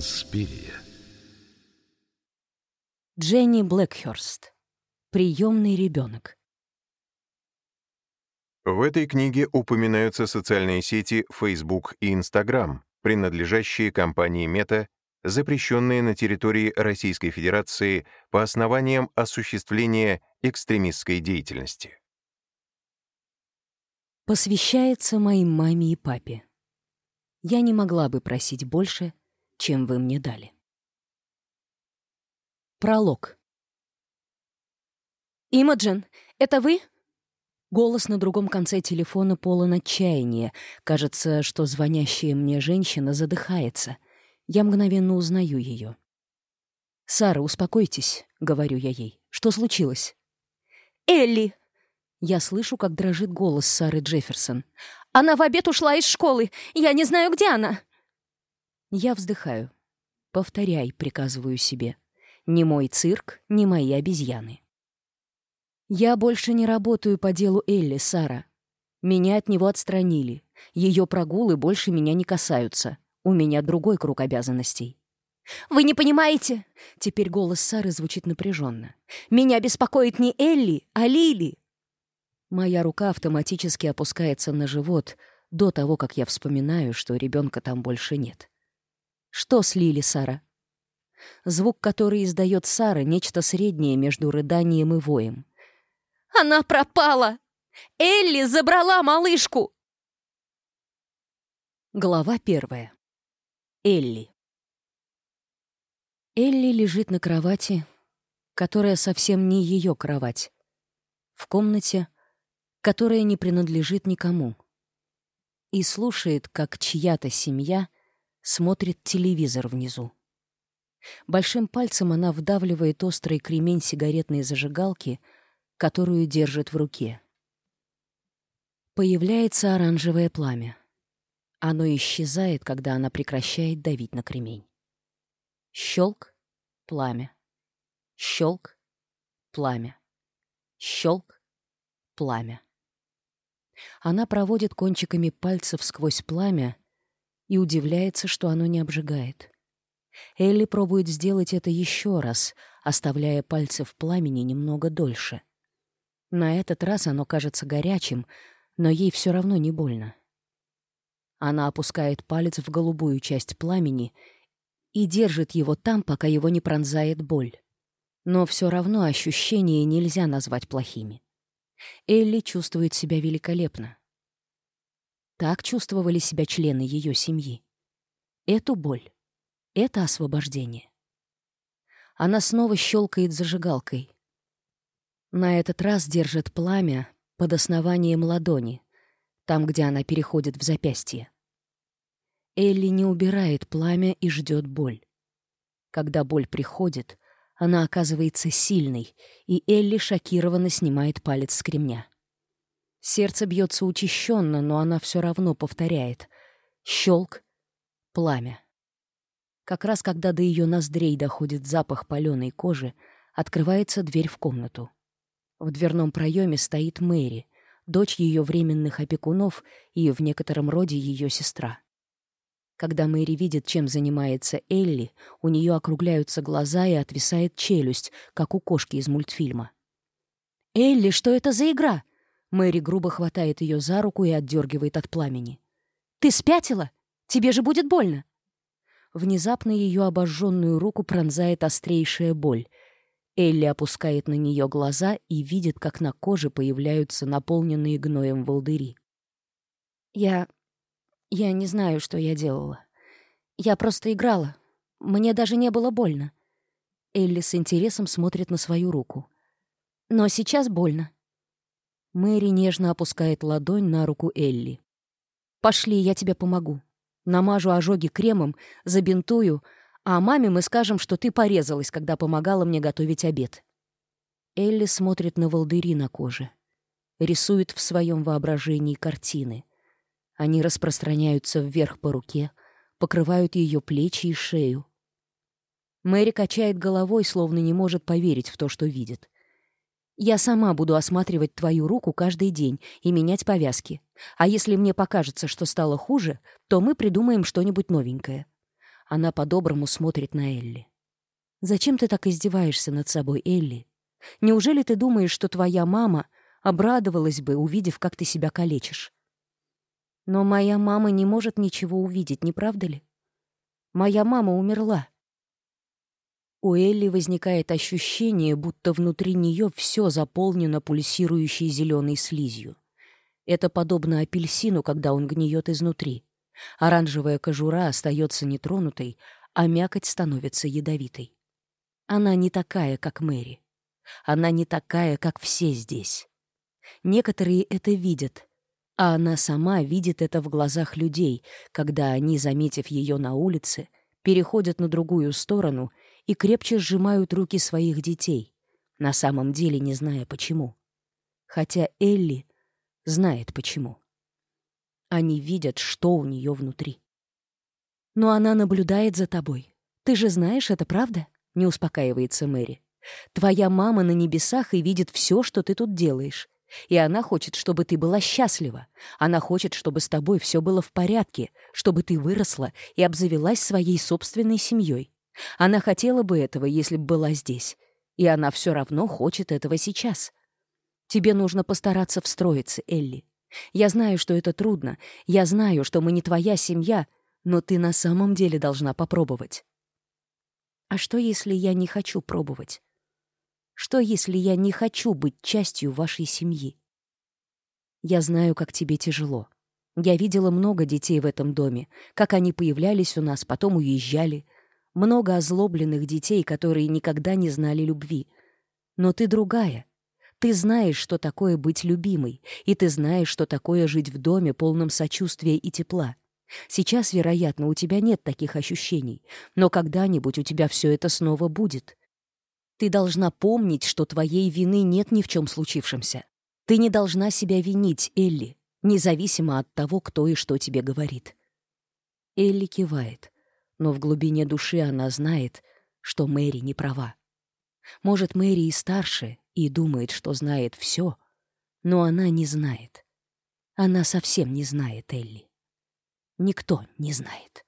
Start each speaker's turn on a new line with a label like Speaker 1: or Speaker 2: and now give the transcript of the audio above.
Speaker 1: Конспирия.
Speaker 2: Дженни Блэкхёрст. Приемный ребенок.
Speaker 3: В этой книге упоминаются социальные сети Facebook и Instagram, принадлежащие компании Meta, запрещенные на территории Российской Федерации по основаниям осуществления экстремистской деятельности.
Speaker 2: Посвящается моим маме и папе. Я не могла бы просить больше — чем вы мне дали. Пролог. «Имаджин, это вы?» Голос на другом конце телефона полон отчаяния. Кажется, что звонящая мне женщина задыхается. Я мгновенно узнаю ее. «Сара, успокойтесь», — говорю я ей. «Что случилось?»
Speaker 4: «Элли!»
Speaker 2: Я слышу, как дрожит голос Сары Джефферсон.
Speaker 4: «Она в обед ушла из школы. Я не знаю, где она!»
Speaker 2: Я вздыхаю. «Повторяй», — приказываю себе. Не мой цирк, не мои обезьяны». Я больше не работаю по делу Элли, Сара. Меня от него отстранили. Ее прогулы больше меня не касаются. У меня другой круг обязанностей.
Speaker 4: «Вы не понимаете?»
Speaker 2: Теперь голос Сары звучит напряженно. «Меня беспокоит не Элли, а Лили!» Моя рука автоматически опускается на живот до того, как я вспоминаю, что ребенка там больше нет. «Что слили, Сара?» Звук, который издает Сара, нечто среднее между рыданием и воем.
Speaker 4: «Она пропала! Элли забрала малышку!»
Speaker 2: Глава первая. Элли. Элли лежит на кровати, которая совсем не ее кровать. В комнате, которая не принадлежит никому. И слушает, как чья-то семья — смотрит телевизор внизу. Большим пальцем она вдавливает острый кремень сигаретной зажигалки, которую держит в руке. Появляется оранжевое пламя. Оно исчезает, когда она прекращает давить на кремень. Щелк, пламя. Щелк, пламя. Щелк, пламя. Она проводит кончиками пальцев сквозь пламя, и удивляется, что оно не обжигает. Элли пробует сделать это еще раз, оставляя пальцы в пламени немного дольше. На этот раз оно кажется горячим, но ей все равно не больно. Она опускает палец в голубую часть пламени и держит его там, пока его не пронзает боль. Но все равно ощущения нельзя назвать плохими. Элли чувствует себя великолепно. Так чувствовали себя члены ее семьи. Эту боль, это освобождение. Она снова щелкает зажигалкой. На этот раз держит пламя под основанием ладони, там, где она переходит в запястье. Элли не убирает пламя и ждет боль. Когда боль приходит, она оказывается сильной, и Элли шокированно снимает палец с кремня. Сердце бьется учащенно, но она все равно повторяет. Щелк, пламя. Как раз когда до ее ноздрей доходит запах паленой кожи, открывается дверь в комнату. В дверном проеме стоит Мэри, дочь ее временных опекунов и в некотором роде ее сестра. Когда Мэри видит, чем занимается Элли, у нее округляются глаза и отвисает челюсть, как у кошки из мультфильма. «Элли, что это за игра?» Мэри грубо хватает ее за руку и отдергивает от пламени. «Ты спятила? Тебе же будет больно!» Внезапно ее обожженную руку пронзает острейшая боль. Элли опускает на нее глаза и видит, как на коже появляются наполненные гноем волдыри. «Я... я не знаю, что я делала. Я просто играла. Мне даже не было больно». Элли с интересом смотрит на свою руку. «Но сейчас больно. Мэри нежно опускает ладонь на руку Элли. «Пошли, я тебе помогу. Намажу ожоги кремом, забинтую, а маме мы скажем, что ты порезалась, когда помогала мне готовить обед». Элли смотрит на волдыри на коже. Рисует в своем воображении картины. Они распространяются вверх по руке, покрывают ее плечи и шею. Мэри качает головой, словно не может поверить в то, что видит. Я сама буду осматривать твою руку каждый день и менять повязки. А если мне покажется, что стало хуже, то мы придумаем что-нибудь новенькое». Она по-доброму смотрит на Элли. «Зачем ты так издеваешься над собой, Элли? Неужели ты думаешь, что твоя мама обрадовалась бы, увидев, как ты себя калечишь?» «Но моя мама не может ничего увидеть, не правда ли? Моя мама умерла. У Элли возникает ощущение, будто внутри нее все заполнено пульсирующей зеленой слизью. Это подобно апельсину, когда он гниет изнутри. Оранжевая кожура остается нетронутой, а мякоть становится ядовитой. Она не такая, как Мэри. Она не такая, как все здесь. Некоторые это видят, а она сама видит это в глазах людей, когда они, заметив ее на улице, переходят на другую сторону и крепче сжимают руки своих детей, на самом деле не зная почему. Хотя Элли знает почему. Они видят, что у нее внутри. «Но она наблюдает за тобой. Ты же знаешь, это правда?» — не успокаивается Мэри. «Твоя мама на небесах и видит все, что ты тут делаешь. И она хочет, чтобы ты была счастлива. Она хочет, чтобы с тобой все было в порядке, чтобы ты выросла и обзавелась своей собственной семьей. Она хотела бы этого, если бы была здесь. И она все равно хочет этого сейчас. Тебе нужно постараться встроиться, Элли. Я знаю, что это трудно. Я знаю, что мы не твоя семья, но ты на самом деле должна попробовать. А что, если я не хочу пробовать? Что, если я не хочу быть частью вашей семьи? Я знаю, как тебе тяжело. Я видела много детей в этом доме, как они появлялись у нас, потом уезжали много озлобленных детей, которые никогда не знали любви. Но ты другая. Ты знаешь, что такое быть любимой, и ты знаешь, что такое жить в доме, полном сочувствия и тепла. Сейчас, вероятно, у тебя нет таких ощущений, но когда-нибудь у тебя все это снова будет. Ты должна помнить, что твоей вины нет ни в чем случившемся. Ты не должна себя винить, Элли, независимо от того, кто и что тебе говорит. Элли кивает но в глубине души она знает, что Мэри не права. Может, Мэри и старше, и думает, что знает все, но она не знает. Она совсем не знает Элли. Никто не знает.